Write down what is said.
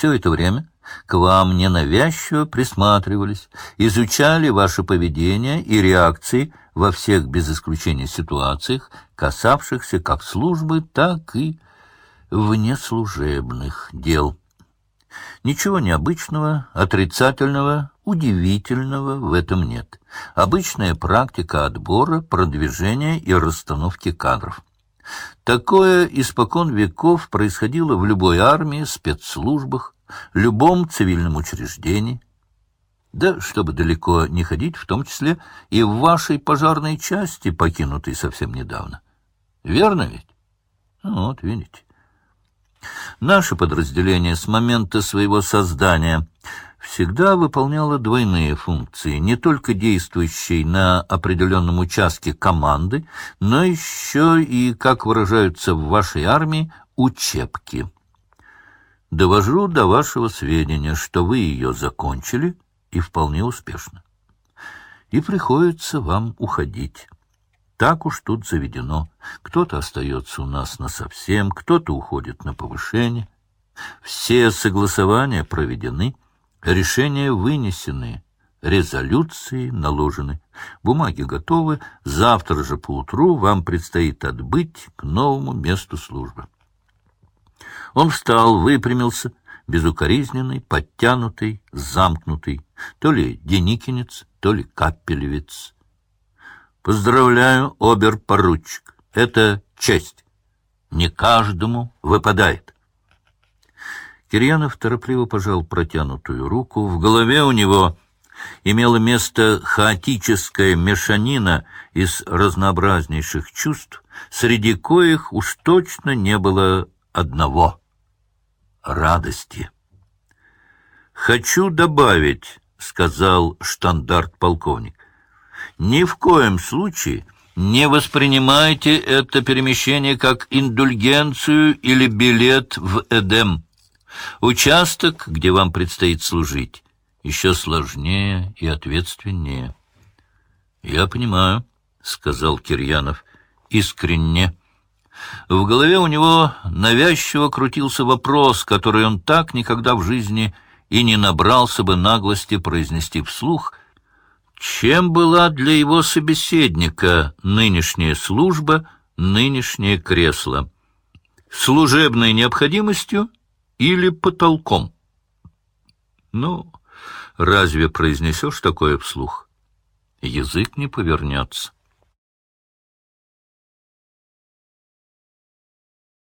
Все это время к вам ненавязчиво присматривались, изучали ваше поведение и реакции во всех без исключения ситуациях, касавшихся как службы, так и внеслужебных дел. Ничего необычного, отрицательного, удивительного в этом нет. Обычная практика отбора, продвижения и расстановки кадров. Такое испокон веков происходило в любой армии, спецслужбах, любом цивильном учреждении. Да, чтобы далеко не ходить, в том числе и в вашей пожарной части, покинутой совсем недавно. Верно ведь? Ну, вот, видите. Наше подразделение с момента своего создания всегда выполняло двойные функции, не только действующей на определенном участке команды, но еще и, как выражаются в вашей армии, учебки. Довожу до вашего сведения, что вы ее закончили и вполне успешно. И приходится вам уходить. Так уж тут заведено. Кто-то остается у нас насовсем, кто-то уходит на повышение. Все согласования проведены, решения вынесены, резолюции наложены, бумаги готовы, завтра же поутру вам предстоит отбыть к новому месту службы. Он встал, выпрямился, безукоризненный, подтянутый, замкнутый, то ли деникинец, то ли капелевец. Поздравляю, обер-поручик. Это честь. Не каждому выпадает. Кирьянов торопливо пожал протянутую руку. В голове у него имела место хаотическая мешанина из разнообразнейших чувств, среди коих уж точно не было одного — радости. «Хочу добавить», — сказал штандарт-полковник, ни в коем случае не воспринимайте это перемещение как индульгенцию или билет в Эдем. Участок, где вам предстоит служить, еще сложнее и ответственнее. — Я понимаю, — сказал Кирьянов, — искренне. В голове у него навязчиво крутился вопрос, который он так никогда в жизни и не набрался бы наглости произнести вслух — чем была для его собеседника нынешняя служба, нынешнее кресло? Служебной необходимостью или потолком? Ну, разве произнесешь такое вслух? Язык не повернется.